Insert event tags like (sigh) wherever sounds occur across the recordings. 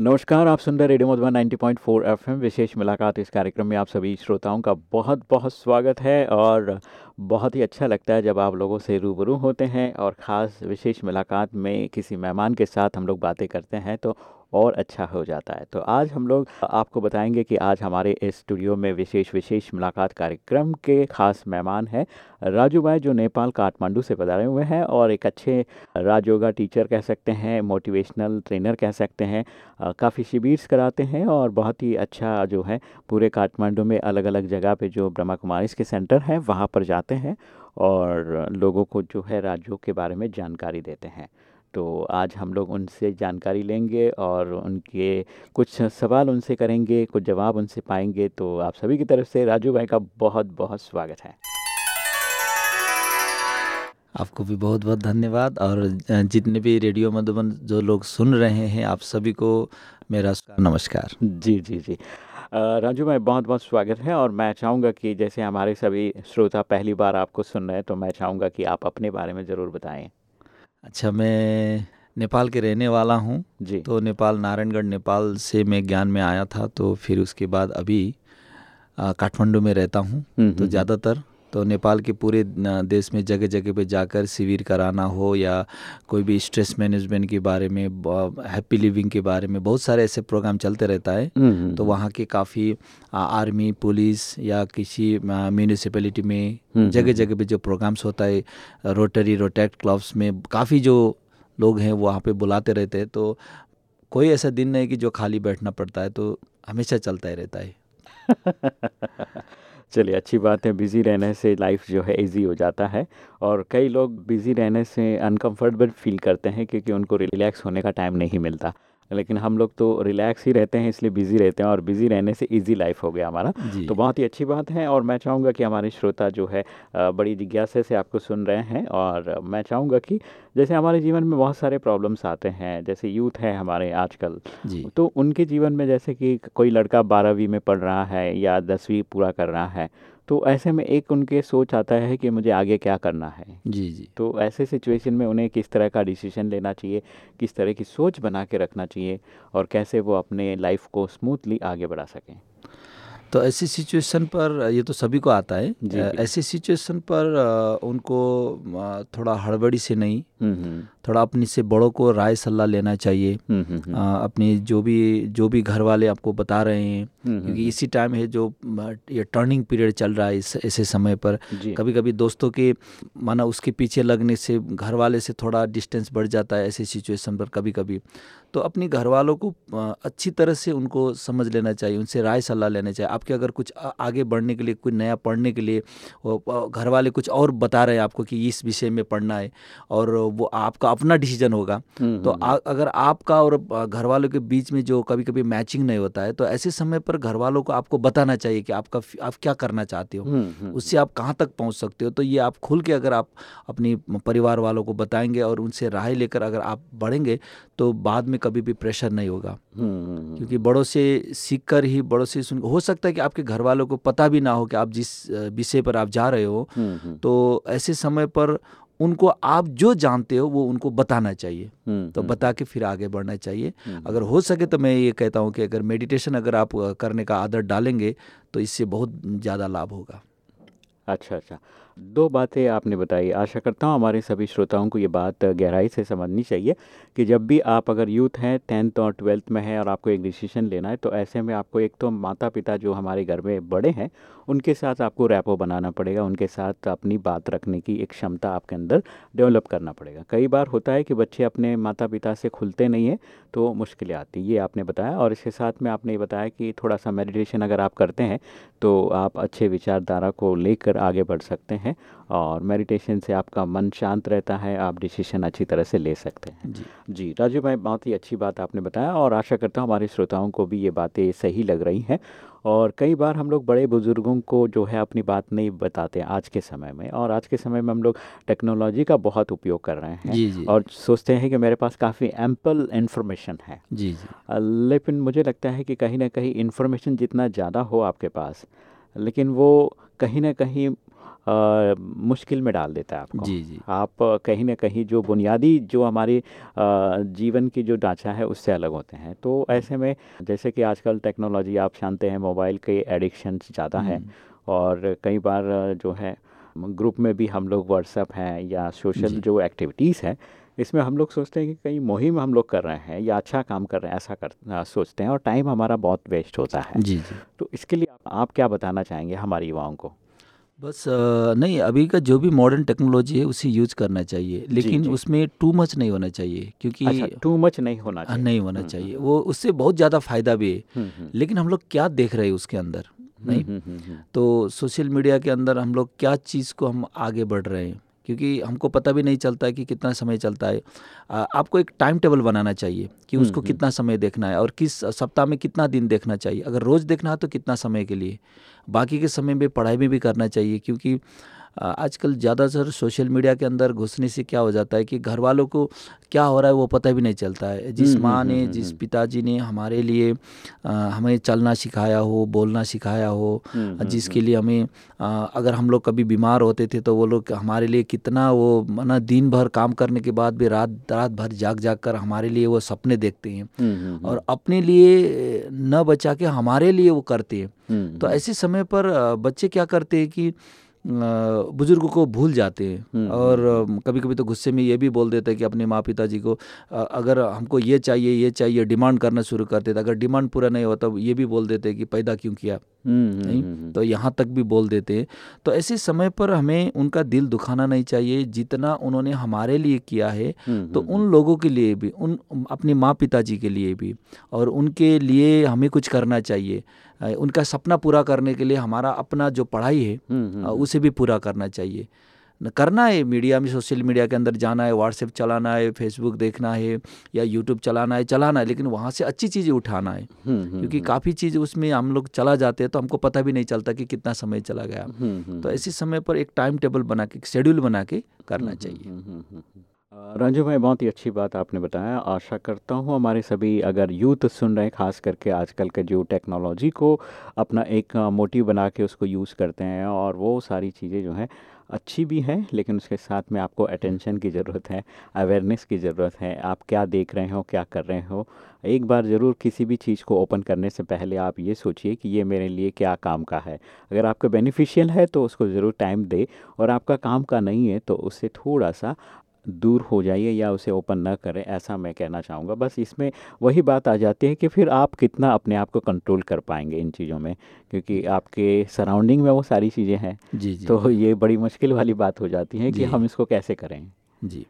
नमस्कार, आप सुन रहे रेडियो मधुबन 90.4 पॉइंट विशेष मुलाकात इस कार्यक्रम में आप सभी श्रोताओं का बहुत बहुत स्वागत है और बहुत ही अच्छा लगता है जब आप लोगों से रूबरू होते हैं और ख़ास विशेष मुलाकात में किसी मेहमान के साथ हम लोग बातें करते हैं। तो और अच्छा हो जाता है। तो आज हम लोग आपको बताएँगे कि आज हमारे इस स्टूडियो में विशेष विशेष मुलाकात कार्यक्रम के खास मेहमान हैं राजू भाई, जो नेपाल, काठमांडू से पधारे हुए हैं और एक अच्छे राजयोगा टीचर कह सकते हैं, मोटिवेशनल ट्रेनर कह सकते हैं। काफ़ी शिविर कराते हैं और बहुत ही अच्छा जो है, पूरे काठमांडू में अलग अलग जगह पे जो ब्रह्मा कुमारी के सेंटर हैं, वहाँ पर जाते हैं और लोगों को जो है राज्यों के बारे में जानकारी देते हैं। तो आज हम लोग उनसे जानकारी लेंगे और उनके कुछ सवाल उनसे करेंगे कुछ जवाब उनसे पाएँगे। तो आप सभी की तरफ़ से राजू भाई का बहुत बहुत स्वागत है। आपको भी बहुत बहुत धन्यवाद और जितने भी रेडियो मधुबन जो लोग सुन रहे हैं आप सभी को मेरा नमस्कार। जी जी जी। राजू भाई बहुत बहुत स्वागत है और मैं चाहूँगा कि जैसे हमारे सभी श्रोता पहली बार आपको सुन रहे हैं तो मैं चाहूँगा कि आप अपने बारे में ज़रूर बताएँ। अच्छा मैं नेपाल के रहने वाला हूँ। जी। तो नेपाल नारायणगढ़ नेपाल से मैं ज्ञान में आया था तो फिर उसके बाद अभी काठमांडू में रहता हूँ। हम्म, तो हम्म, ज़्यादातर तो नेपाल के पूरे देश में जगह जगह पे जाकर शिविर कराना हो या कोई भी स्ट्रेस मैनेजमेंट के बारे में हैप्पी लिविंग के बारे में बहुत सारे ऐसे प्रोग्राम चलते रहता है। हम्म, हम्म, तो वहाँ के काफ़ी आर्मी पुलिस या किसी म्यूनिसपैलिटी में हम्म, जगह हम्म। जगह पे जो प्रोग्राम्स होता है रोटरी रोटैक्ट क्लब्स में काफ़ी जो लोग हैं वहाँ पे बुलाते रहते हैं। तो कोई ऐसा दिन नहीं कि जो खाली बैठना पड़ता है तो हमेशा चलता ही रहता है। (laughs) चलिए, अच्छी बात है, बिज़ी रहने से लाइफ जो है इजी हो जाता है और कई लोग बिज़ी रहने से अनकम्फर्टेबल फील करते हैं क्योंकि उनको रिलैक्स होने का टाइम नहीं मिलता। लेकिन हम लोग तो रिलैक्स ही रहते हैं इसलिए बिज़ी रहते हैं और बिज़ी रहने से इजी लाइफ हो गया हमारा। तो बहुत ही अच्छी बात है और मैं चाहूँगा कि हमारे श्रोता जो है बड़ी जिज्ञासा से आपको सुन रहे हैं और मैं चाहूँगा कि जैसे हमारे जीवन में बहुत सारे प्रॉब्लम्स आते हैं जैसे यूथ है हमारे आजकल तो उनके जीवन में जैसे कि कोई लड़का बारहवीं में पढ़ रहा है या दसवीं पूरा कर रहा है तो ऐसे में एक उनके सोच आता है कि मुझे आगे क्या करना है। जी जी। तो ऐसे सिचुएशन में उन्हें किस तरह का डिसीज़न लेना चाहिए किस तरह की सोच बना के रखना चाहिए और कैसे वो अपने लाइफ को स्मूथली आगे बढ़ा सकें। तो ऐसी सिचुएशन पर ये तो सभी को आता है ऐसी सिचुएशन पर उनको थोड़ा हड़बड़ी से नहीं थोड़ा अपनी से बड़ों को राय सलाह लेना चाहिए। हम्म, अपनी जो भी जो भी घर वाले आपको बता रहे हैं क्योंकि इसी टाइम है जो ये टर्निंग पीरियड चल रहा है इस ऐसे समय पर। कभी कभी दोस्तों के माना उसके पीछे लगने से घर वाले से थोड़ा डिस्टेंस बढ़ जाता है ऐसे सिचुएशन पर कभी कभी तो अपने घर वालों को अच्छी तरह से उनको समझ लेना चाहिए उनसे राय सलाह लेना चाहिए। आपके अगर कुछ आगे बढ़ने के लिए कोई नया पढ़ने के लिए घर वाले कुछ और बता रहे हैं आपको कि इस विषय में पढ़ना है और वो आपका अपना डिसीज़न होगा। हम्म, तो हम्म, आ, अगर आपका और घर वालों के बीच में जो कभी कभी मैचिंग नहीं होता है तो ऐसे समय पर घर वालों को आपको बताना चाहिए कि आपका आप क्या करना चाहते हो। हम्म, हम्म, उससे आप कहाँ तक पहुँच सकते हो? तो ये आप खुल के अगर आप अपनी परिवार वालों को बताएँगे और उनसे राय लेकर अगर आप बढ़ेंगे तो बाद में कभी भी प्रेशर नहीं होगा। हम्म, हम्म, हम्म, क्योंकि बड़ों से सीख कर ही बड़ों से सुन हो सकता है कि आपके घर वालों को पता भी ना हो कि आप जिस विषय पर आप जा रहे हो। हम्म, हम्म, तो ऐसे समय पर उनको आप जो जानते हो वो उनको बताना चाहिए। हम्म, तो हम्म, बता के फिर आगे बढ़ना चाहिए। हम्म, अगर हो सके तो मैं ये कहता हूँ कि अगर मेडिटेशन अगर आप करने का आदत डालेंगे तो इससे बहुत ज़्यादा लाभ होगा। अच्छा अच्छा। दो बातें आपने बताई। आशा करता हूँ हमारे सभी श्रोताओं को ये बात गहराई से समझनी चाहिए कि जब भी आप अगर यूथ हैं टेंथ और ट्वेल्थ में हैं और आपको एक डिसीज़न लेना है तो ऐसे में आपको एक तो माता पिता जो हमारे घर में बड़े हैं उनके साथ आपको रैपो बनाना पड़ेगा, उनके साथ अपनी बात रखने की एक क्षमता आपके अंदर डेवलप करना पड़ेगा। कई बार होता है कि बच्चे अपने माता पिता से खुलते नहीं हैं तो मुश्किलें आती ये आपने बताया। और इसके साथ में आपने ये बताया कि थोड़ा सा मेडिटेशन अगर आप करते हैं तो आप अच्छे विचारधारा को लेकर आगे बढ़ सकते हैं और मेडिटेशन से आपका मन शांत रहता है आप डिसीज़न अच्छी तरह से ले सकते हैं। जी। जी राजू भाई बहुत ही अच्छी बात आपने बताया और आशा करता हूँ हमारे श्रोताओं को भी ये बातें सही लग रही हैं और कई बार हम लोग बड़े बुज़ुर्गों को जो है अपनी बात नहीं बताते आज के समय में और आज के समय में हम लोग टेक्नोलॉजी का बहुत उपयोग कर रहे हैं जी जी। और सोचते हैं कि मेरे पास काफ़ी एम्पल इन्फॉर्मेशन है। जी जी। लेकिन मुझे लगता है कि कहीं ना कहीं इन्फॉर्मेशन जितना ज़्यादा हो आपके पास लेकिन वो कहीं ना कहीं अ, मुश्किल में डाल देता है आपको। जी जी। आप कहीं ना कहीं जो बुनियादी जो हमारी जीवन की जो ढांचा है उससे अलग होते हैं। तो ऐसे में जैसे कि आजकल टेक्नोलॉजी आप जानते हैं मोबाइल के एडिक्शन ज़्यादा है और कई बार जो है ग्रुप में भी हम लोग व्हाट्सएप हैं या सोशल जो एक्टिविटीज़ है इसमें हम लोग सोचते हैं कि कहीं मुहिम हम लोग कर रहे हैं या अच्छा काम कर रहे हैं ऐसा कर अ, सोचते हैं और टाइम हमारा बहुत वेस्ट होता है। जी जी। तो इसके लिए आप क्या बताना चाहेंगे हमारे युवाओं को? बस नहीं अभी का जो भी मॉडर्न टेक्नोलॉजी है उसे यूज़ करना चाहिए। लेकिन जी। जी. उसमें टू मच नहीं होना चाहिए क्योंकि अच्छा टू मच नहीं होना हाँ, चाहिए। नहीं होना हम्म, चाहिए। वो उससे बहुत ज़्यादा फ़ायदा भी है। हम्म, हम्म, लेकिन हम लोग क्या देख रहे हैं उसके अंदर नहीं? हम्म, हम्म, हम्म, तो सोशल मीडिया के अंदर हम लोग क्या चीज़ को हम आगे बढ़ रहे हैं? क्योंकि हमको पता भी नहीं चलता है कि कितना समय चलता है। आ, आपको एक टाइम टेबल बनाना चाहिए कि हम्म, उसको हम्म। कितना समय देखना है और किस सप्ताह में कितना दिन देखना चाहिए। अगर रोज़ देखना है तो कितना समय के लिए। बाकी के समय में पढ़ाई में भी करना चाहिए क्योंकि आजकल ज़्यादातर सोशल मीडिया के अंदर घुसने से क्या हो जाता है कि घर वालों को क्या हो रहा है वो पता भी नहीं चलता है। जिस हम्म, माँ हम्म, ने हम्म, जिस हम्म। पिताजी ने हमारे लिए आ, हमें चलना सिखाया हो बोलना सिखाया हो हम्म, हम्म, जिसके लिए हमें आ, अगर हम लोग कभी बीमार होते थे तो वो लोग हमारे लिए कितना वो माना दिन भर काम करने के बाद भी रात रात भर जाग जाग कर हमारे लिए वो सपने देखते हैं। हम्म, हम्म, और अपने लिए न बचा के हमारे लिए वो करते हैं। हम्म, तो ऐसे समय पर बच्चे क्या करते हैं कि बुज़ुर्गों को भूल जाते हैं। हम्म, और कभी कभी तो गुस्से में ये भी बोल देते हैं कि अपने माँ पिताजी को अगर हमको ये चाहिए ये चाहिए डिमांड करना शुरू कर देते अगर डिमांड पूरा नहीं होता ये भी बोल देते हैं कि पैदा क्यों किया? हम्म, हम्म, नहीं? हम्म, तो यहाँ तक भी बोल देते हैं। तो ऐसे समय पर हमें उनका दिल दुखाना नहीं चाहिए। जितना उन्होंने हमारे लिए किया है हम्म, तो हम्म, उन लोगों के लिए भी उन अपने माँ पिताजी के लिए भी और उनके लिए हमें कुछ करना चाहिए। उनका सपना पूरा करने के लिए हमारा अपना जो पढ़ाई है हम्म, अ, हम्म, उसे भी पूरा करना चाहिए। करना है मीडिया में सोशल मीडिया के अंदर जाना है व्हाट्सएप चलाना है फेसबुक देखना है या यूट्यूब चलाना है चलाना है लेकिन वहाँ से अच्छी चीज़ें उठाना है। हम्म, हम्म, क्योंकि काफ़ी चीज़ उसमें हम लोग चला जाते हैं तो हमको पता भी नहीं चलता कि कितना समय चला गया। हम्म, हम्म, तो ऐसे समय पर एक टाइम टेबल बना के शेड्यूल बना के करना चाहिए। रंजू भाई, बहुत ही अच्छी बात आपने बताया। आशा करता हूँ हमारे सभी अगर यूथ सुन रहे हैं, खास करके आजकल के जो टेक्नोलॉजी को अपना एक मोटिव बना के उसको यूज़ करते हैं और वो सारी चीज़ें जो हैं अच्छी भी हैं, लेकिन उसके साथ में आपको अटेंशन की ज़रूरत है, अवेयरनेस की ज़रूरत है। आप क्या देख रहे हो, क्या कर रहे हो? एक बार ज़रूर किसी भी चीज़ को ओपन करने से पहले आप ये सोचिए कि ये मेरे लिए क्या काम का है। अगर आपका बेनिफिशियल है तो उसको ज़रूर टाइम दे और आपका काम का नहीं है तो उससे थोड़ा सा दूर हो जाइए या उसे ओपन ना करें ऐसा मैं कहना चाहूँगा। बस इसमें वही बात आ जाती है कि फिर आप कितना अपने आप को कंट्रोल कर पाएँगे इन चीज़ों में क्योंकि आपके सराउंडिंग में वो सारी चीज़ें हैं। जी जी। तो ये बड़ी मुश्किल वाली बात हो जाती है कि हम इसको कैसे करें। जी।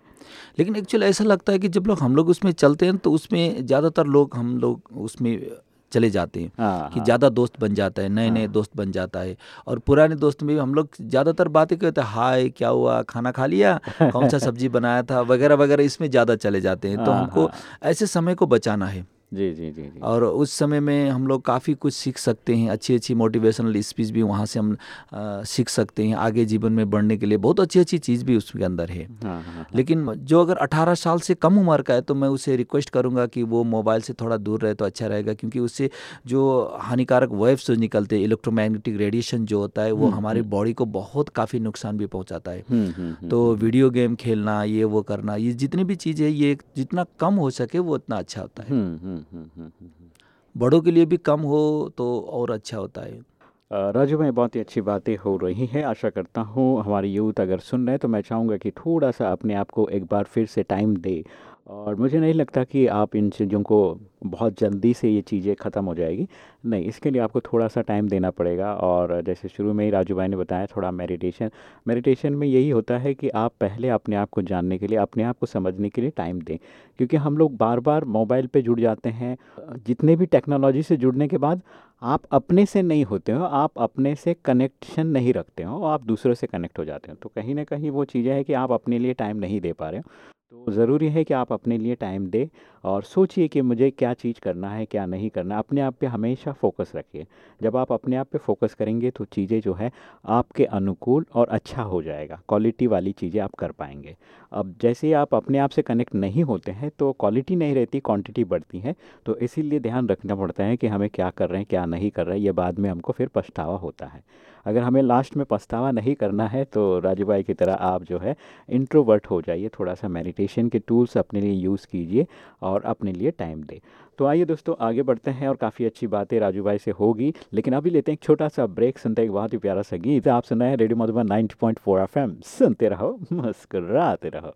लेकिन एक्चुअली ऐसा लगता है कि जब लोग हम लोग उसमें चलते हैं तो उसमें ज़्यादातर लोग हम लोग उसमें चले जाते हैं हाँ कि हाँ, ज़्यादा दोस्त बन जाता है नए नए हाँ। दोस्त बन जाता है। और पुराने दोस्त में भी हम लोग ज़्यादातर बातें करते हैं हाय क्या हुआ? खाना खा लिया? कौन सा (laughs) सब्ज़ी बनाया था? वगैरह वगैरह इसमें ज़्यादा चले जाते हैं। तो हमको। ऐसे समय को बचाना है। जी जी जी जी। और उस समय में हम लोग काफ़ी कुछ सीख सकते हैं अच्छी अच्छी मोटिवेशनल स्पीच भी वहाँ से हम सीख सकते हैं आगे जीवन में बढ़ने के लिए। बहुत अच्छी अच्छी चीज़ भी उसके अंदर है। हाँ हाँ हाँ, लेकिन जो अगर 18 साल से कम उम्र का है तो मैं उसे रिक्वेस्ट करूँगा कि वो मोबाइल से थोड़ा दूर रहे तो अच्छा रहेगा क्योंकि उससे जो हानिकारक वेव्स जो निकलते हैं इलेक्ट्रोमैग्नेटिक रेडिएशन जो होता है वो हम्म, हमारी हम्म। बॉडी को बहुत काफ़ी नुकसान भी पहुंचाता है। हम्म, हम्म, हम्म, तो वीडियो गेम खेलना ये वो करना ये जितनी भी चीज़ है ये जितना कम हो सके वो उतना अच्छा होता है। बड़ों के लिए भी कम हो तो और अच्छा होता है। राजू भाई, बहुत ही अच्छी बातें हो रही हैं। आशा करता हूँ हमारी यूथ अगर सुन रहे हैं तो मैं चाहूँगा कि थोड़ा सा अपने आप को एक बार फिर से टाइम दे। और मुझे नहीं लगता कि आप इन चीज़ों को बहुत जल्दी से ये चीज़ें ख़त्म हो जाएगी। नहीं, इसके लिए आपको थोड़ा सा टाइम देना पड़ेगा और जैसे शुरू में ही राजू भाई ने बताया, थोड़ा मेडिटेशन। मेडिटेशन में यही होता है कि आप पहले अपने आप को जानने के लिए, अपने आप को समझने के लिए टाइम दें। क्योंकि हम लोग बार बार मोबाइल पे जुड़ जाते हैं। जितने भी टेक्नोलॉजी से जुड़ने के बाद आप अपने से नहीं होते हो, आप अपने से कनेक्शन नहीं रखते हो, आप दूसरों से कनेक्ट हो जाते हो। तो कहीं ना कहीं वो चीज़ें हैं कि आप अपने लिए टाइम नहीं दे पा रहे हो। तो ज़रूरी है कि आप अपने लिए टाइम दें। और सोचिए कि मुझे क्या चीज़ करना है, क्या नहीं करना अपने आप पे हमेशा फोकस रखिए। जब आप अपने आप पे फोकस करेंगे तो चीज़ें जो है आपके अनुकूल और अच्छा हो जाएगा। क्वालिटी वाली चीज़ें आप कर पाएँगे। अब जैसे ही आप अपने आप से कनेक्ट नहीं होते हैं तो क्वालिटी नहीं रहती, क्वांटिटी बढ़ती है। तो इसीलिए ध्यान रखना पड़ता है कि हमें क्या कर रहे हैं, क्या नहीं कर रहे हैं, ये बाद में हमको फिर पछतावा होता है। अगर हमें लास्ट में पछतावा नहीं करना है तो राजू भाई की तरह आप जो है इंट्रोवर्ट हो जाइए। थोड़ा सा मेडिटेशन के टूल्स अपने लिए यूज़ कीजिए और अपने लिए टाइम दे। तो आइए दोस्तों, आगे बढ़ते हैं और काफ़ी अच्छी बातें राजू भाई से होगी, लेकिन अभी लेते हैं एक छोटा सा ब्रेक सुनते हैं बहुत ही प्यारा सा गीत। आप सुन रहे हैं रेडियो मधुबन 90.4 एफएम सुनते रहो, मुस्कुराते रहो।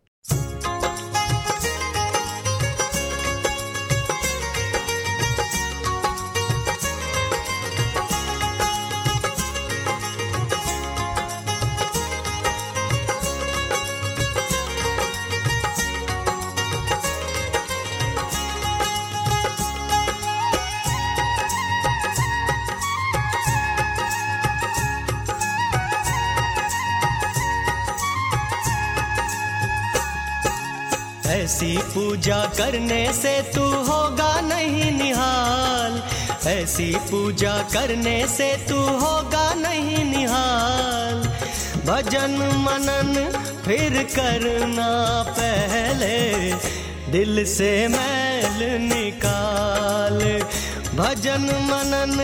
ऐसी पूजा करने से तू होगा नहीं निहाल। ऐसी पूजा करने से तू होगा नहीं निहाल। भजन मनन फिर करना पहले, दिल से मैल निकाल। भजन मनन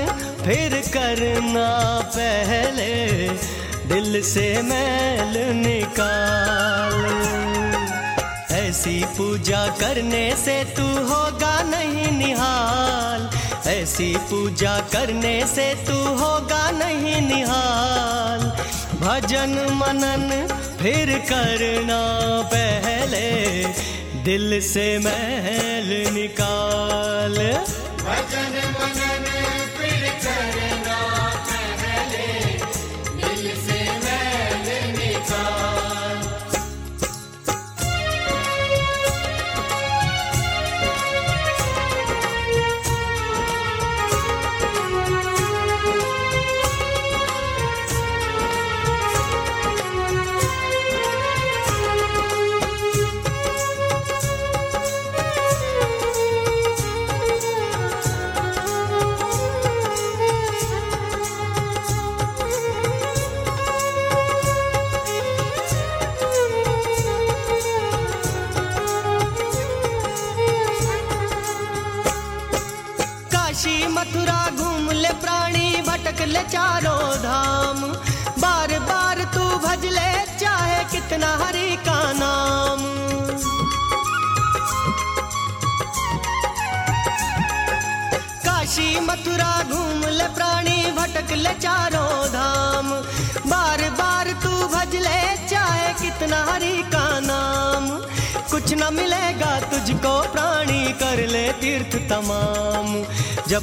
फिर करना पहले, दिल से मैल निकाल। ऐसी पूजा करने से तू होगा नहीं निहाल। ऐसी पूजा करने से तू होगा नहीं निहाल। भजन मनन फिर करना पहले, दिल से महल निकाल। भजन मनन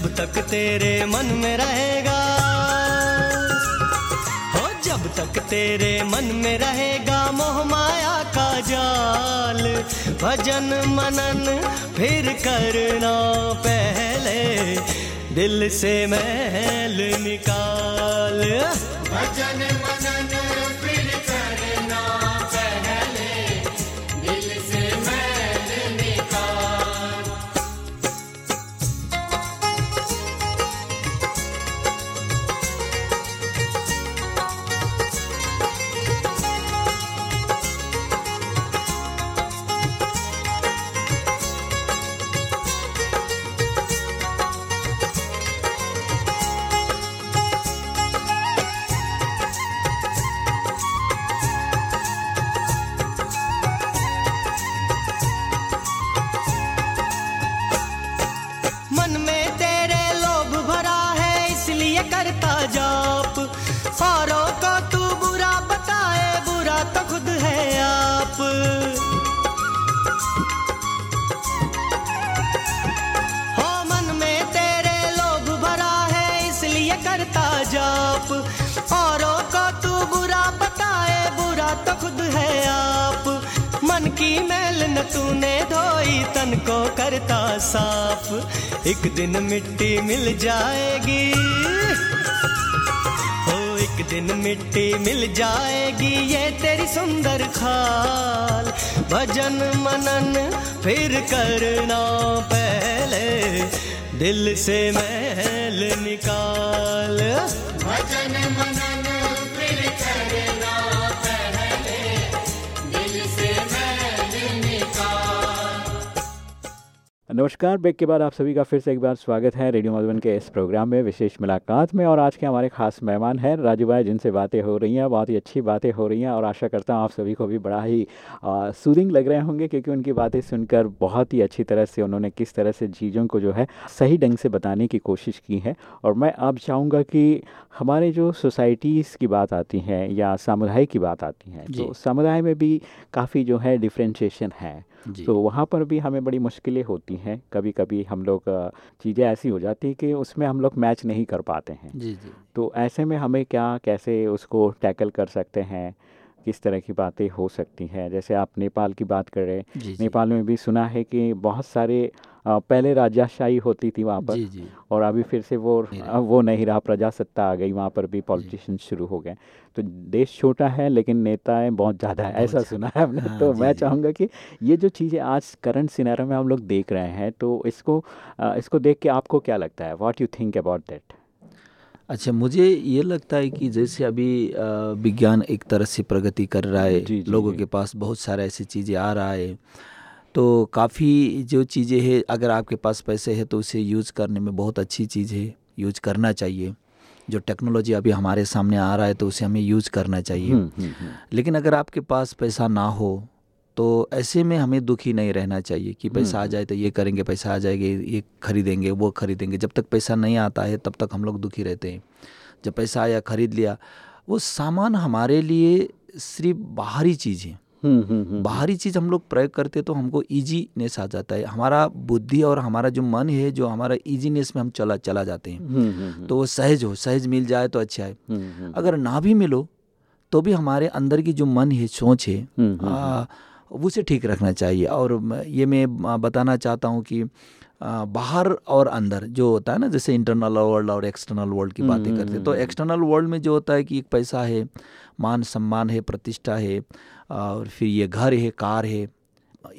तक तेरे मन में रहेगा। हो, जब तक तेरे मन में रहेगा मोह माया का जाल। भजन मनन फिर करना पहले, दिल से महल निकाल। भजन मनन तूने धोई तन को करता साफ़। एक दिन मिट्टी मिल जाएगी। हो एक दिन मिट्टी मिल जाएगी, ये तेरी सुंदर खाल। भजन मनन फिर करना पहले। दिल से मैल निकाल। नमस्कार ब्रेक के बाद आप सभी का फिर से एक बार स्वागत है रेडियो मधुबन के इस प्रोग्राम में विशेष मुलाकात में और आज के हमारे खास मेहमान हैं राजू भाई जिनसे बातें हो रही हैं बहुत ही अच्छी बातें हो रही हैं और आशा करता हूँ आप सभी को भी बड़ा ही सूदिंग लग रहे होंगे क्योंकि उनकी बातें सुनकर बहुत ही अच्छी तरह से उन्होंने किस तरह से चीज़ों को जो है सही ढंग से बताने की कोशिश की है। और मैं अब चाहूँगा कि हमारे जो सोसाइटीज़ की बात आती है या सामुदाय की बात आती है तो समुदाय में भी काफ़ी जो है डिफ्रेंशिएशन है। तो वहाँ पर भी हमें बड़ी मुश्किलें होती हैं। कभी कभी हम लोग चीज़ें ऐसी हो जाती हैं कि उसमें हम लोग मैच नहीं कर पाते हैं। जी जी। तो ऐसे में हमें क्या कैसे उसको टैकल कर सकते हैं? किस तरह की बातें हो सकती हैं? जैसे आप नेपाल की बात कर रहे हैं। नेपाल में भी सुना है कि बहुत सारे पहले राजाशाही होती थी वहाँ पर जी जी। और अभी फिर से वो वो नहीं रहा प्रजासत्ता आ गई वहाँ पर भी पॉलिटिशियन शुरू हो गए तो देश छोटा है लेकिन नेताएँ बहुत ज़्यादा है ऐसा सुना है हमने। हाँ, तो मैं चाहूँगा कि ये जो चीज़ें आज करंट सिनेरियो में हम लोग देख रहे हैं तो इसको इसको देख के आपको क्या लगता है? What you think about that अच्छा मुझे ये लगता है कि जैसे अभी विज्ञान एक तरह से प्रगति कर रहा है जी, जी, लोगों जी. के पास बहुत सारे ऐसी चीज़ें आ रहा है। तो काफ़ी जो चीज़ें हैं अगर आपके पास पैसे हैं तो उसे यूज़ करने में बहुत अच्छी चीज़ है। यूज़ करना चाहिए। जो टेक्नोलॉजी अभी हमारे सामने आ रहा है तो उसे हमें यूज़ करना चाहिए। हुँ, हुँ, हुँ. लेकिन अगर आपके पास पैसा ना हो तो ऐसे में हमें दुखी नहीं रहना चाहिए कि पैसा आ जाए तो ये करेंगे पैसा आ जाएगा ये खरीदेंगे वो खरीदेंगे। जब तक पैसा नहीं आता है तब तक हम लोग दुखी रहते हैं। जब पैसा आया खरीद लिया वो सामान हमारे लिए सिर्फ़ बाहरी चीज़ है। बाहरी चीज़ हम लोग प्रयोग करते तो हमको इजीनेस आ जाता है। हमारा बुद्धि और हमारा जो मन है जो हमारा इजीनेस में हम चला चला जाते हैं। तो वो सहज हो सहज मिल जाए तो अच्छा है। अगर ना भी मिलो तो भी हमारे अंदर की जो मन है सोच है उसे ठीक रखना चाहिए। और ये मैं बताना चाहता हूँ कि बाहर और अंदर जो होता है ना जैसे इंटरनल वर्ल्ड और एक्सटर्नल वर्ल्ड की बातें करते हैं तो एक्सटर्नल वर्ल्ड में जो होता है कि एक पैसा है मान सम्मान है प्रतिष्ठा है और फिर ये घर है कार है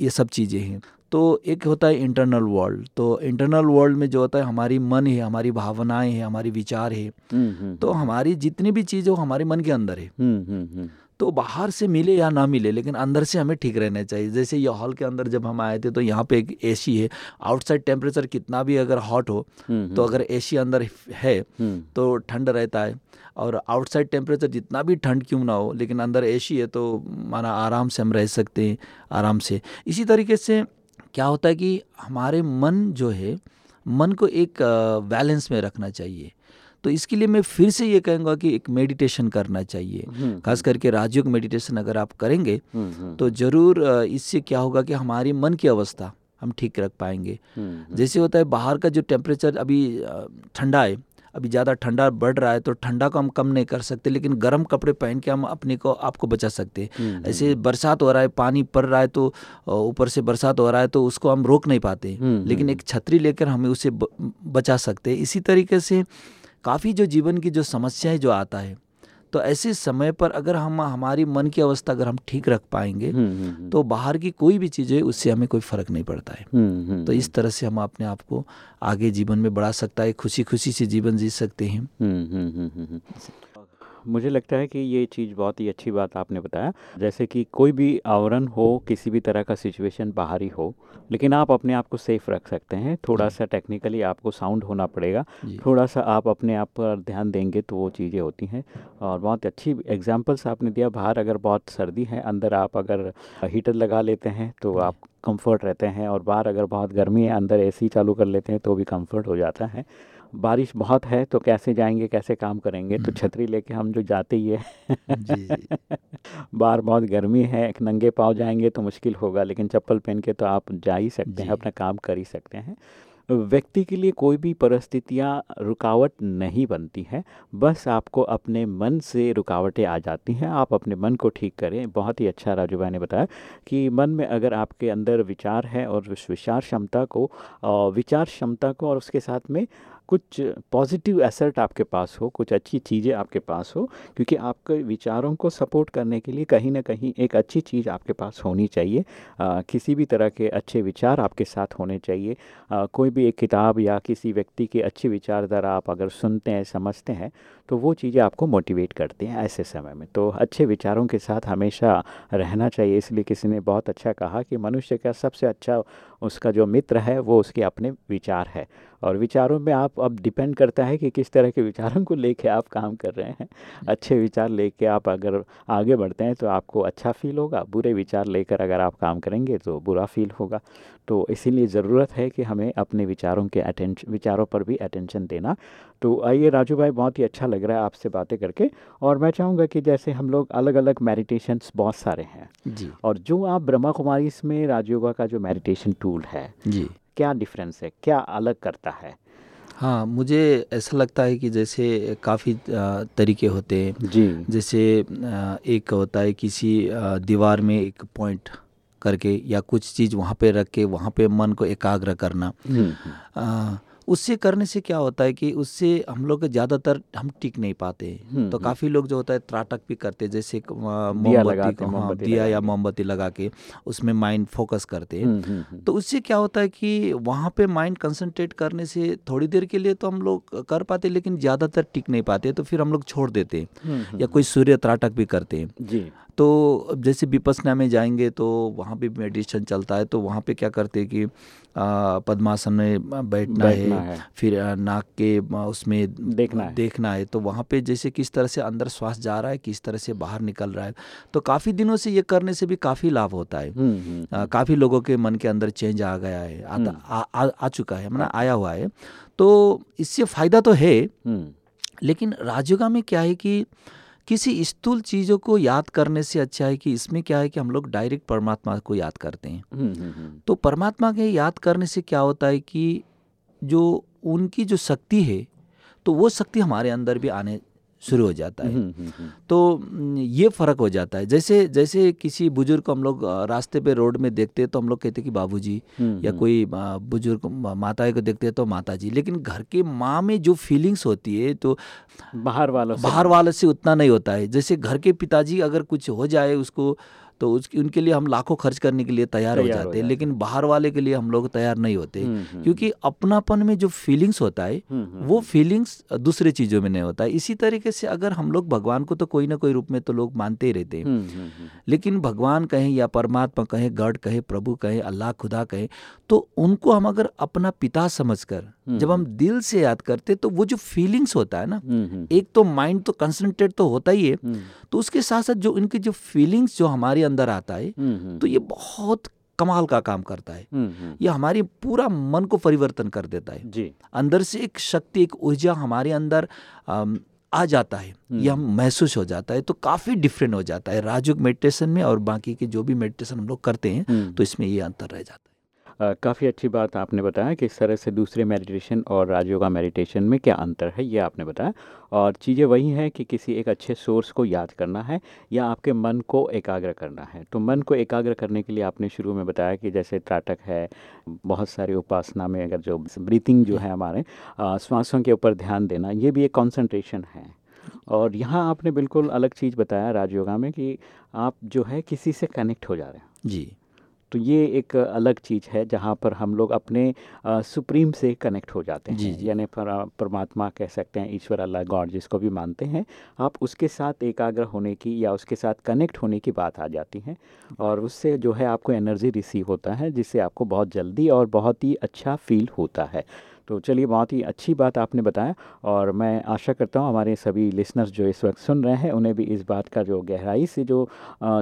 ये सब चीज़ें हैं। तो एक होता है इंटरनल वर्ल्ड तो इंटरनल वर्ल्ड में जो होता है हमारी मन है हमारी भावनाएँ हैं हमारी विचार है। तो हमारी जितनी भी चीज़ हो हमारे मन के अंदर है। तो बाहर से मिले या ना मिले लेकिन अंदर से हमें ठीक रहना चाहिए। जैसे ये हॉल के अंदर जब हम आए थे तो यहाँ पे एक एसी है। आउटसाइड टेम्परेचर कितना भी अगर हॉट हो तो अगर एसी अंदर है तो ठंड रहता है। और आउटसाइड टेम्परेचर जितना भी ठंड क्यों ना हो लेकिन अंदर एसी है तो माना आराम से हम रह सकते हैं आराम से। इसी तरीके से क्या होता है कि हमारे मन जो है मन को एक बैलेंस में रखना चाहिए। तो इसके लिए मैं फिर से ये कहूँगा कि एक मेडिटेशन करना चाहिए। खास करके राजयोग मेडिटेशन अगर आप करेंगे तो ज़रूर इससे क्या होगा कि हमारी मन की अवस्था हम ठीक रख पाएँगे। जैसे होता है बाहर का जो टेम्परेचर अभी ठंडा है अभी ज़्यादा ठंडा बढ़ रहा है तो ठंडा को हम कम नहीं कर सकते लेकिन गर्म कपड़े पहन के हम अपने को आपको बचा सकते हैं। ऐसे बरसात हो रहा है पानी पड़ रहा है तो ऊपर से बरसात हो रहा है तो उसको हम रोक नहीं पाते लेकिन एक छतरी लेकर हमें उसे बचा सकते हैं। इसी तरीके से काफ़ी जो जीवन की जो समस्याएँ जो आता है तो ऐसे समय पर अगर हम हमारी मन की अवस्था अगर हम ठीक रख पाएँगे हुँ, हम्म, हम्म। तो बाहर की कोई भी चीज़ है उससे हमें कोई फ़र्क नहीं पड़ता है। तो इस तरह से हम अपने आप को आगे जीवन में बढ़ा सकता है खुशी खुशी से जीवन जी सकते हैं। मुझे लगता है कि ये चीज़ बहुत ही अच्छी बात आपने बताया। जैसे कि कोई भी आवरण हो किसी भी तरह का सिचुएशन बाहरी हो लेकिन आप अपने आप को सेफ़ रख सकते हैं। थोड़ा सा टेक्निकली आपको साउंड होना पड़ेगा। थोड़ा सा आप अपने आप पर ध्यान देंगे तो वो चीज़ें होती हैं। और बहुत अच्छी एग्जाम्पल्स आपने दिया। बाहर अगर बहुत सर्दी है अंदर आप अगर हीटर लगा लेते हैं तो आप कंफर्ट रहते हैं। और बाहर अगर बहुत गर्मी है अंदर एसी चालू कर लेते हैं तो भी कंफर्ट हो जाता है। बारिश बहुत है तो कैसे जाएँगे कैसे काम करेंगे? तो हम्म। छतरी लेके हम जो जाते ही है। (laughs) बाहर बहुत गर्मी है एक नंगे पाँव जाएँगे तो मुश्किल होगा लेकिन चप्पल पहन के तो आप जा ही सकते हैं अपना काम कर ही सकते हैं। व्यक्ति के लिए कोई भी परिस्थितियाँ रुकावट नहीं बनती हैं बस आपको अपने मन से रुकावटें आ जाती हैं। आप अपने मन को ठीक करें। बहुत ही अच्छा राजू भाई ने बताया कि मन में अगर आपके अंदर विचार है और उस विचार क्षमता को विचार क्षमता को और उसके साथ में कुछ पॉजिटिव एसर्ट आपके पास हो कुछ अच्छी चीज़ें आपके पास हो क्योंकि आपके विचारों को सपोर्ट करने के लिए कहीं ना कहीं एक अच्छी चीज़ आपके पास होनी चाहिए। आ, किसी भी तरह के अच्छे विचार आपके साथ होने चाहिए। आ, कोई भी एक किताब या किसी व्यक्ति के अच्छे विचारधारा आप अगर सुनते हैं समझते हैं तो वो चीज़ें आपको मोटिवेट करती हैं ऐसे समय में। तो अच्छे विचारों के साथ हमेशा रहना चाहिए, इसलिए किसी ने बहुत अच्छा कहा कि मनुष्य का सबसे अच्छा उसका जो मित्र है, वो उसके अपने विचार है। और विचारों में आप, अब डिपेंड करता है कि किस तरह के विचारों को लेके आप काम कर रहे हैं। अच्छे विचार लेके आप अगर आगे बढ़ते हैं तो आपको अच्छा फील होगा, बुरे विचार लेकर अगर आप काम करेंगे तो बुरा फील होगा। तो इसीलिए ज़रूरत है कि हमें अपने विचारों के अटेंशन विचारों पर भी अटेंशन देना तो आइए राजू भाई बहुत ही अच्छा लग रहा है आपसे बातें करके और मैं चाहूँगा कि जैसे हम लोग अलग अलग मेडिटेशंस बहुत सारे हैं जी। और जो आप ब्रह्मा कुमारी इसमें राजयोगा का जो मेडिटेशन टूल है जी। क्या डिफरेंस है? क्या अलग करता है? हाँ मुझे ऐसा लगता है कि जैसे काफ़ी तरीके होते हैं। जी। जैसे एक होता है किसी दीवार में एक पॉइंट करके या कुछ चीज़ वहाँ पे रख के वहाँ पे मन को एकाग्र करना। हम्म, अ, उससे करने से क्या होता है कि उससे हम लोग ज़्यादातर हम टिक नहीं पाते। हम्म, तो काफ़ी लोग जो होता है त्राटक भी करते जैसे मोमबत्ती हैं, दिया या मोमबत्ती लगा के उसमें माइंड फोकस करते हम्म, हम्म, हम्म, तो उससे क्या होता है कि वहाँ पे माइंड कंसंट्रेट करने से थोड़ी देर के लिए तो हम लोग कर पाते लेकिन ज़्यादातर टिक नहीं पाते तो फिर हम लोग छोड़ देते हम्म, हम्म, या कोई सूर्य त्राटक भी करते हैं। तो जैसे विपसना में जाएँगे तो वहाँ पे मेडिटेशन चलता है तो वहाँ पे क्या करते हैं कि आ, पद्मासन में बैठना, बैठना है, है। फिर नाक के उसमें देखना है। देखना है तो वहाँ पे जैसे किस तरह से अंदर श्वास जा रहा है किस तरह से बाहर निकल रहा है तो काफ़ी दिनों से ये करने से भी काफ़ी लाभ होता है हम्म, हम्म, आ, काफ़ी लोगों के मन के अंदर चेंज आ गया है हम्म। आ, आ, आ चुका है मतलब आया हुआ है तो इससे फ़ायदा तो है हम्म, लेकिन राजयोगा में क्या है कि किसी स्थूल चीज़ों को याद करने से अच्छा है कि इसमें क्या है कि हम लोग डायरेक्ट परमात्मा को याद करते हैं। हम्म, हम्म, हम्म, तो परमात्मा के याद करने से क्या होता है कि जो उनकी जो शक्ति है तो वो शक्ति हमारे अंदर भी आने शुरू हो जाता है। हम्म, हम्म, हम्म, तो ये फ़र्क हो जाता है। जैसे जैसे किसी बुज़ुर्ग को हम लोग रास्ते पे रोड में देखते हैं तो हम लोग कहते हैं कि बाबूजी या कोई बुज़ुर्ग माता माताएँ को देखते हैं तो माता जी लेकिन घर के माँ में जो फीलिंग्स होती है तो बाहर वालों बाहर वालों से उतना नहीं होता है। जैसे घर के पिताजी अगर कुछ हो जाए उसको तो उसकी उनके लिए हम लाखों खर्च करने के लिए तैयार हो जाते हैं लेकिन बाहर वाले के लिए हम लोग तैयार नहीं होते। हम्म, हम्म, क्योंकि अपनापन में जो फीलिंग्स होता है हम्म, वो फीलिंग्स दूसरे चीज़ों में नहीं होता है। इसी तरीके से अगर हम लोग भगवान को तो कोई ना कोई रूप में तो लोग मानते ही रहते हैं। लेकिन भगवान कहें या परमात्मा कहें गॉड कहें प्रभु कहें अल्लाह खुदा कहें तो उनको हम अगर अपना पिता समझकर जब हम दिल से याद करते तो वो जो फीलिंग्स होता है ना एक तो माइंड तो कंसंट्रेट तो होता ही है। तो उसके साथ साथ जो इनकी जो फीलिंग्स जो हमारे अंदर आता है हम्म, हम्म, तो ये बहुत कमाल का काम करता है। हम्म, हम्म, ये हमारे पूरा मन को परिवर्तन कर देता है। जी। अंदर से एक शक्ति एक ऊर्जा हमारे अंदर आ जाता है। ये हम महसूस हो जाता है तो काफ़ी डिफरेंट हो जाता है राजयोग मेडिटेशन में और बाकी के जो भी मेडिटेशन हम लोग करते हैं हम्म। तो इसमें ये अंतर रह जाता है। काफ़ी अच्छी बात आपने बताया कि इस तरह से दूसरे मेडिटेशन और राजयोगा मेडिटेशन में क्या अंतर है, ये आपने बताया। और चीज़ें वही हैं कि किसी एक अच्छे सोर्स को याद करना है या आपके मन को एकाग्र करना है। तो मन को एकाग्र करने के लिए आपने शुरू में बताया कि जैसे त्राटक है, बहुत सारी उपासना में अगर जो ब्रीथिंग जो है हमारे श्वासों के ऊपर ध्यान देना, ये भी एक कंसंट्रेशन है। और यहाँ आपने बिल्कुल अलग चीज़ बताया राजयोगा में कि आप जो है किसी से कनेक्ट हो जा रहे हैं। जी। तो ये एक अलग चीज़ है जहाँ पर हम लोग अपने आ, सुप्रीम से कनेक्ट हो जाते हैं जी। यानी पर, परमात्मा कह सकते हैं ईश्वर अल्लाह गॉड जिसको भी मानते हैं आप उसके साथ एकाग्र होने की या उसके साथ कनेक्ट होने की बात आ जाती है और उससे जो है आपको एनर्जी रिसीव होता है जिससे आपको बहुत जल्दी और बहुत ही अच्छा फील होता है तो चलिए बहुत ही अच्छी बात आपने बताया और मैं आशा करता हूँ हमारे सभी लिसनर्स जो इस वक्त सुन रहे हैं उन्हें भी इस बात का जो गहराई से जो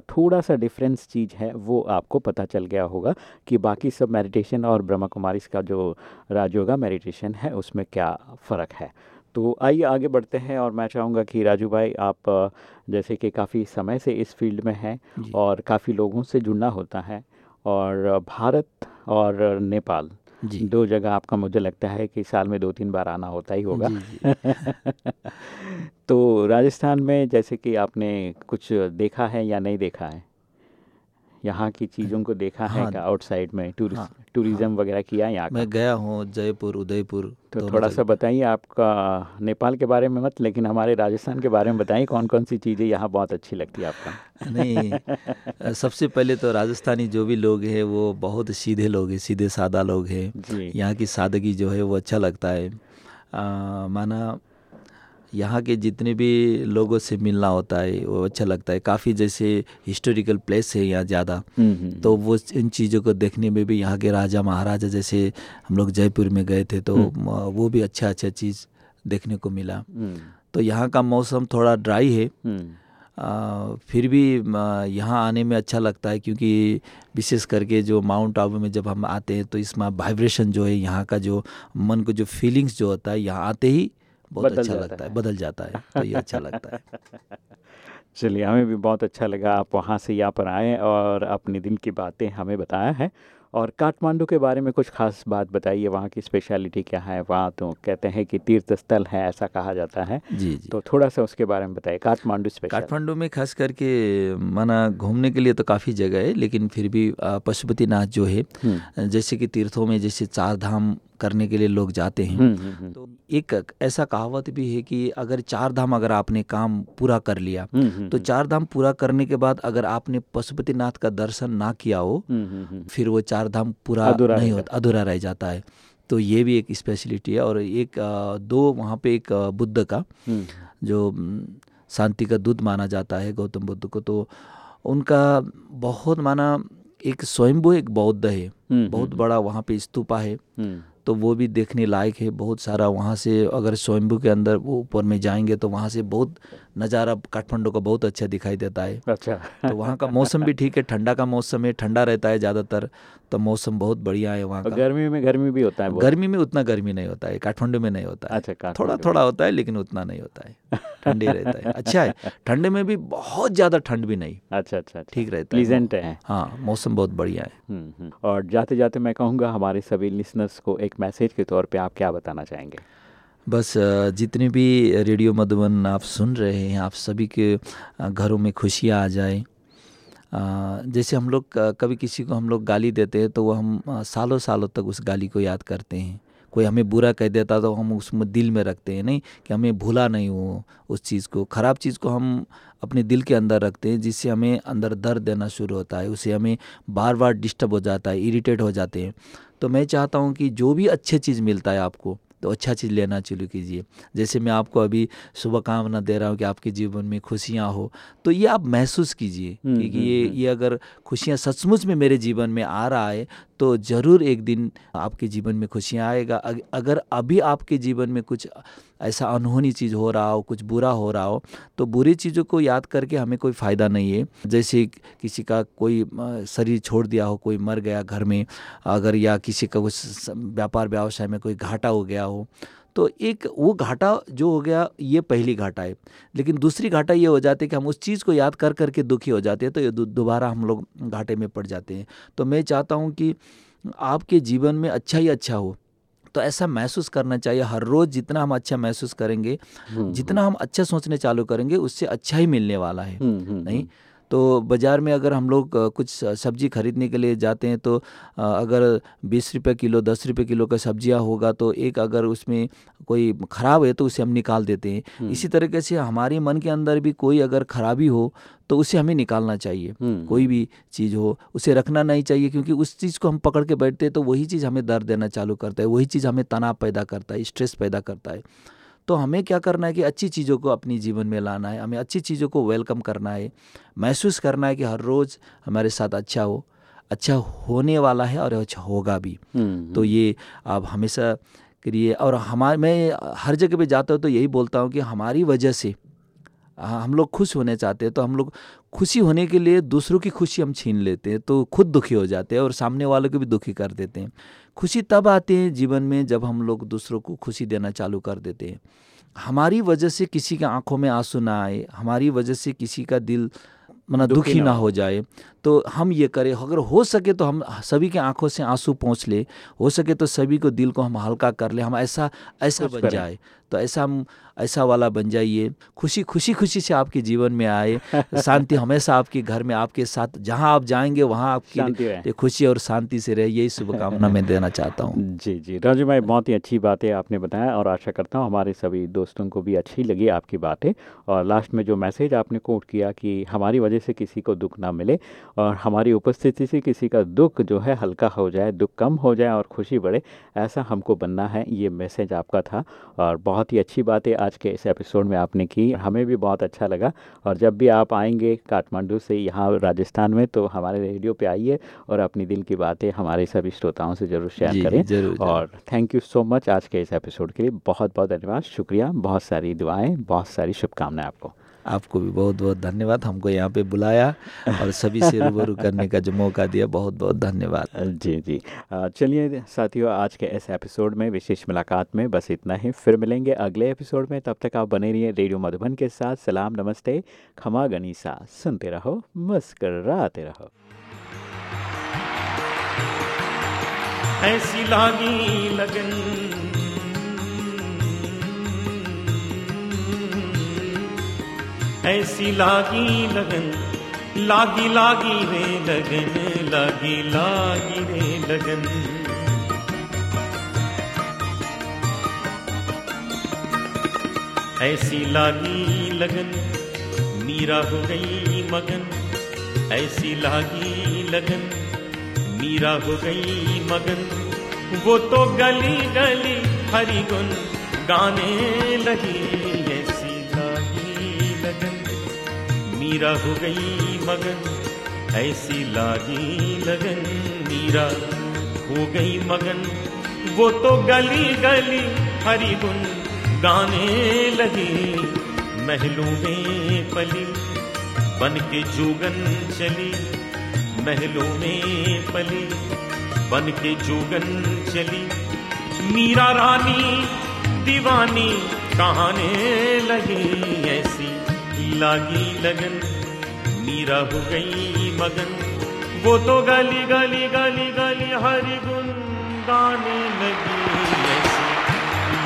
थोड़ा सा डिफरेंस चीज़ है वो आपको पता चल गया होगा कि बाकी सब मेडिटेशन और ब्रह्मा कुमारीज का जो राजयोगा मेडिटेशन है उसमें क्या फ़र्क है। तो आइए आगे बढ़ते हैं और मैं चाहूँगा कि राजू भाई आप जैसे कि काफ़ी समय से इस फ़ील्ड में हैं और काफ़ी लोगों से जुड़ना होता है और भारत और नेपाल। दो जगह आपका मुझे लगता है कि साल में दो तीन बार आना होता ही होगा। जी, जी। (laughs) तो राजस्थान में जैसे कि आपने कुछ देखा है या नहीं देखा है? यहाँ की चीज़ों को देखा है हाँ। क्या आउटसाइड में? टूरिस्ट हाँ, टूरिज़्म हाँ, वगैरह किया है यहाँ मैं गया हूँ जयपुर उदयपुर तो थोड़ा सा बताइए आपका नेपाल के बारे में मत लेकिन हमारे राजस्थान के बारे में बताइए कौन कौन सी चीज़ें यहाँ बहुत अच्छी लगती है आपका? नहीं सबसे पहले तो राजस्थानी जो भी लोग हैं वो बहुत सीधे लोग हैं सीधे सादा लोग हैं। यहाँ की सादगी जो है वो अच्छा लगता है। माना यहाँ के जितने भी लोगों से मिलना होता है वो अच्छा लगता है। काफ़ी जैसे हिस्टोरिकल प्लेस है यहाँ ज़्यादा। हम्म, हम्म, तो वो इन चीज़ों को देखने में भी यहाँ के राजा महाराजा जैसे हम लोग जयपुर में गए थे तो हम्म। वो भी अच्छा अच्छा चीज़ देखने को मिला। हम्म, तो यहाँ का मौसम थोड़ा ड्राई है। हम्म, आ, फिर भी यहाँ आने में अच्छा लगता है क्योंकि विशेष करके जो माउंट आबू में जब हम आते हैं तो इसमें वाइब्रेशन जो है यहाँ का जो मन को जो फीलिंग्स जो होता है यहाँ आते ही बहुत बदल अच्छा जाता लगता है है। बदल जाता है तो ये अच्छा लगता है (laughs) चलिए हमें भी बहुत अच्छा लगा आप वहाँ से यहाँ पर आए और अपने दिन की बातें हमें बताया है और काठमांडू के बारे में कुछ खास बात बताइए वहाँ की स्पेशलिटी क्या है? वहाँ तो कहते हैं कि तीर्थ स्थल है ऐसा कहा जाता है। जी जी। तो थोड़ा सा उसके बारे में बताइए काठमांडू स्पेशल काठमांडू में खास करके माना घूमने के लिए तो काफ़ी जगह है लेकिन फिर भी पशुपतिनाथ जो है हम्म, जैसे कि तीर्थों में जैसे चार धाम करने के लिए लोग जाते हैं। हम्म, हम्म, तो एक ऐसा कहावत भी है कि अगर चार धाम अगर आपने काम पूरा कर लिया तो चार धाम पूरा करने के बाद अगर आपने पशुपतिनाथ का दर्शन ना किया हो फिर वो चार धाम पूरा नहीं होता अधूरा रह जाता है। तो ये भी एक स्पेशलिटी है और एक दो वहाँ पे एक बुद्ध का हम्म, जो शांति का दूध माना जाता है गौतम बुद्ध को। तो उनका बहुत माना एक स्वयंभू एक बौद्ध है। हम्म, बहुत हम्म, बड़ा वहाँ पे स्तूपा है। तो वो भी देखने लायक है। बहुत सारा वहाँ से अगर स्वयंभू के अंदर वो ऊपर में जाएँगे तो वहाँ से बहुत नज़ारा काठमांडू का बहुत अच्छा दिखाई देता है। अच्छा। तो वहाँ का मौसम भी ठीक है ठंडा का मौसम है ठंडा रहता है ज़्यादातर तो मौसम बहुत बढ़िया है वहाँ का। गर्मी में गर्मी भी होता है गर्मी में उतना गर्मी नहीं होता है काठमांडू में नहीं होता है। अच्छा थोड़ा थोड़ा होता है लेकिन उतना नहीं होता है। (laughs) ठंडे रहता है। अच्छा है ठंडे में भी बहुत ज़्यादा ठंड भी नहीं। अच्छा अच्छा अच्छा। ठीक रहता है। प्लीजेंट है। हाँ मौसम बहुत बढ़िया है। हम्म, हम्म। और जाते जाते मैं कहूँगा हमारे सभी लिसनर्स को एक मैसेज के तौर पर आप क्या बताना चाहेंगे? बस जितने भी रेडियो मधुबन आप सुन रहे हैं आप सभी के घरों में खुशियाँ आ जाए। जैसे हम लोग कभी किसी को हम लोग गाली देते हैं तो वो हम सालों सालों तक उस गाली को याद करते हैं। कोई हमें बुरा कह देता तो हम उसमें दिल में रखते हैं नहीं? कि हमें भूला नहीं हो उस चीज़ को। ख़राब चीज़ को हम अपने दिल के अंदर रखते हैं जिससे हमें अंदर दर्द देना शुरू होता है उससे हमें बार बार डिस्टर्ब हो जाता है इरीटेट हो जाते हैं। तो मैं चाहता हूँ कि जो भी अच्छे चीज़ मिलता है आपको तो अच्छा चीज़ लेना चालू कीजिए। जैसे मैं आपको अभी शुभकामना दे रहा हूँ कि आपके जीवन में खुशियाँ हो तो ये आप महसूस कीजिए हम्म, कि कि ये हम्म, ये अगर खुशियाँ सचमुच में मेरे जीवन में आ रहा है तो ज़रूर एक दिन आपके जीवन में खुशियाँ आएगा। अगर अभी आपके जीवन में कुछ ऐसा अनहोनी चीज़ हो रहा हो, कुछ बुरा हो रहा हो तो बुरी चीज़ों को याद करके हमें कोई फ़ायदा नहीं है। जैसे किसी का कोई शरीर छोड़ दिया हो, कोई मर गया घर में, अगर या किसी का कुछ व्यापार व्यवसाय में कोई घाटा हो गया हो तो एक वो घाटा जो हो गया ये पहली घाटा है। लेकिन दूसरी घाटा ये हो जाती है कि हम उस चीज़ को याद कर करके दुखी हो जाते हैं तो ये दोबारा हम लोग घाटे में पड़ जाते हैं। तो मैं चाहता हूँ कि आपके जीवन में अच्छा ही अच्छा हो। तो ऐसा महसूस करना चाहिए हर रोज़ जितना हम अच्छा महसूस करेंगे हम्म, जितना हम अच्छा सोचने चालू करेंगे उससे अच्छा ही मिलने वाला है। हम्म, हम्म, नहीं? तो बाज़ार में अगर हम लोग कुछ सब्ज़ी खरीदने के लिए जाते हैं तो अगर बीस रुपये किलो दस रुपये किलो का सब्ज़ियाँ होगा तो एक अगर उसमें कोई ख़राब है तो उसे हम निकाल देते हैं। हम्म, इसी तरीके से हमारे मन के अंदर भी कोई अगर खराबी हो तो उसे हमें निकालना चाहिए। हम्म, कोई भी चीज़ हो उसे रखना नहीं चाहिए क्योंकि उस चीज़ को हम पकड़ के बैठते हैं तो वही चीज़ हमें दर्द देना चालू करता है वही चीज़ हमें तनाव पैदा करता है स्ट्रेस पैदा करता है। तो हमें क्या करना है कि अच्छी चीज़ों को अपनी जीवन में लाना है हमें अच्छी चीज़ों को वेलकम करना है महसूस करना है कि हर रोज़ हमारे साथ अच्छा हो अच्छा होने वाला है और अच्छा होगा भी। हम्म, तो ये आप हमेशा करिए और हमारे मैं हर जगह पे जाता हूँ तो यही बोलता हूँ कि हमारी वजह से हाँ, हम लोग खुश होने चाहते हैं तो हम लोग खुशी होने के लिए दूसरों की खुशी हम छीन लेते हैं तो खुद दुखी हो जाते हैं और सामने वालों को भी दुखी कर देते हैं खुशी तब आती है जीवन में जब हम लोग दूसरों को खुशी देना चालू कर देते हैं हमारी वजह से किसी की आँखों में आँसू ना आए हमारी वजह से किसी का दिल मना दुखी दुखी ना। हो जाए तो हम ये करें अगर हो सके तो हम सभी के आँखों से आँसू पहुँच ले हो सके तो सभी को दिल को हम हल्का कर ले हम ऐसा ऐसा बन जाए तो ऐसा हम ऐसा वाला बन जाइए खुशी खुशी खुशी से आपके जीवन में आए शांति हमेशा आपके घर में आपके साथ जहाँ आप जाएँगे वहाँ आपकी रहे। खुशी और शांति से रहे यही शुभकामना मैं देना चाहता हूँ। (laughs) जी जी। राजू भाई बहुत ही अच्छी बातें आपने बताया और आशा करता हूँ हमारे सभी दोस्तों को भी अच्छी लगी आपकी बातें। और लास्ट में जो मैसेज आपने कोट किया कि हमारी वजह से किसी को दुख ना मिले और हमारी उपस्थिति से किसी का दुख जो है हल्का हो जाए दुख कम हो जाए और खुशी बढ़े ऐसा हमको बनना है ये मैसेज आपका था। और बहुत ही अच्छी बातें आज के इस एपिसोड में आपने की हमें भी बहुत अच्छा लगा। और जब भी आप आएँगे काठमांडू से यहाँ राजस्थान में तो हमारे रेडियो पे आइए और अपनी दिल की बातें हमारे सभी श्रोताओं से ज़रूर शेयर करें। ज़रूर, ज़रूर। और थैंक यू सो मच आज के इस एपिसोड के लिए। बहुत बहुत धन्यवाद। शुक्रिया। बहुत सारी दुआएँ बहुत सारी शुभकामनाएँ आपको। आपको भी बहुत बहुत धन्यवाद। हमको यहाँ पे बुलाया और सभी से रूबरू करने का जो मौका दिया बहुत बहुत धन्यवाद। जी जी। चलिए साथियों आज के इस एपिसोड में विशेष मुलाकात में बस इतना ही। फिर मिलेंगे अगले एपिसोड में। तब तक आप बने रहिए रेडियो मधुबन के साथ। सलाम नमस्ते। खमा गनीसा। सुनते रहो मुस्कराते रहो। ऐसी लागी लगन ऐसी लागी लगन, लागी लागी रे लगन, लागी लागी रे लगन। ऐसी लागी लगन, मीरा हो गई मगन। ऐसी लागी लगन, मीरा हो गई मगन। वो तो गली गली हरी गुन गाने लगी। मीरा हो गई मगन, ऐसी लागी लगन मीरा हो गई मगन। वो तो गली गली हरी गुन गाने लगी, महलों में पली बन के जोगन चली, महलों में पली बन के जोगन चली। मीरा रानी दीवानी कहाने लगी। लागी लगन, मीरा हो गई मगन। वो तो गली गली गली गली हरि गुन गाने लगी ऐसी।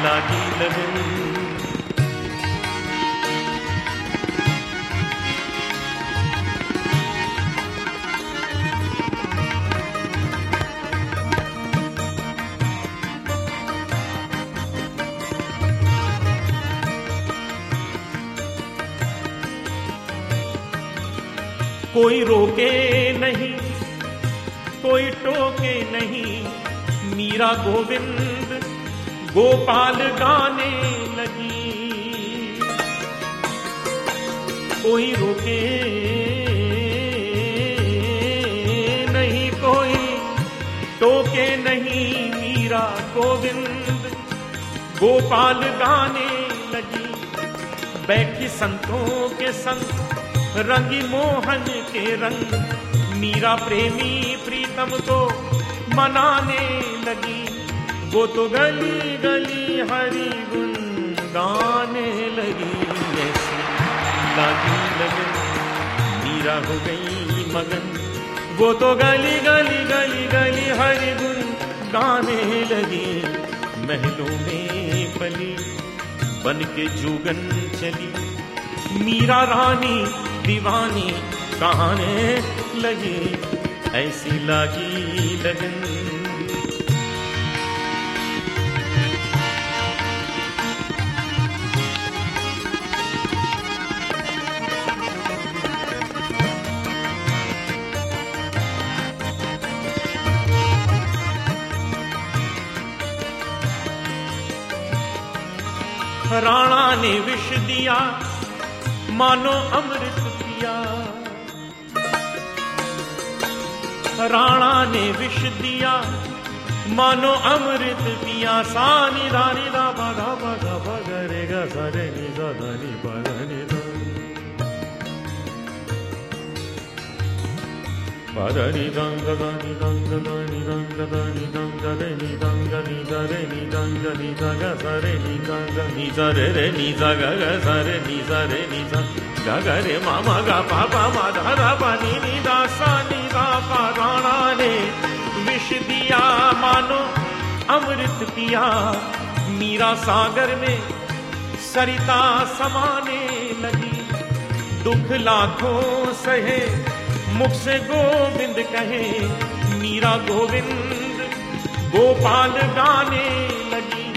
लागी लगन कोई रोके नहीं, कोई टोके नहीं। मीरा गोविंद गोपाल गाने लगी। कोई रोके नहीं, कोई टोके नहीं। मीरा गोविंद गोपाल गाने लगी। बैठी संतों के संग रंगी मोहन के रंग। मीरा प्रेमी प्रीतम को मनाने लगी। वो तो गली गली हरी गुन गाने लगी। ऐसी लागी लगन मीरा हो गई मगन। वो तो गली गली गली गली हरी गुन गाने लगी। महलों में पली बन के जोगन चली। मीरा रानी दीवानी कहने लगी ऐसी लागी लगन। राणा ने विष दिया मानो अमृत राणा ने विष दिया मानो अमृत पिया सानी रानी दा बगा बगा बगरे गा सरे नि सा धा नि बगा नि धा Padani danga dani danga dani danga dani danga re ni danga ni da re ni danga ni da ga sa re ni danga ni sa re re ni sa ga ga sa re ni sa re ni sa ga ga re ma का राणा ने विष दिया मानो, अमृत पिया। मीरा सागर में सरिता समाने लगी। दुख लाखों सहे, मुख से गोविंद कहे। मीरा गोविंद, गोपाल गाने लगी।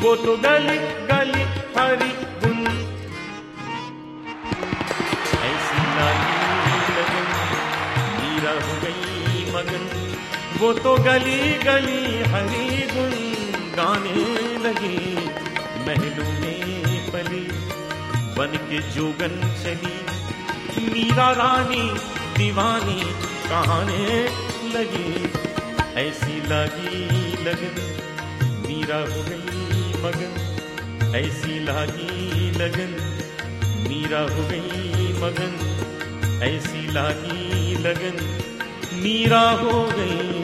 वो तो गली गली हरी वो तो गली गली हरी गुन गाने लगी महलों में पली, बन के जोगन चली। मीरा रानी दीवानी कहाने लगी, ऐसी लागी लगन मीरा हो गई मगन, ऐसी लागी लगन, मीरा हो गई मगन, ऐसी लागी लगन, मीरा हो गई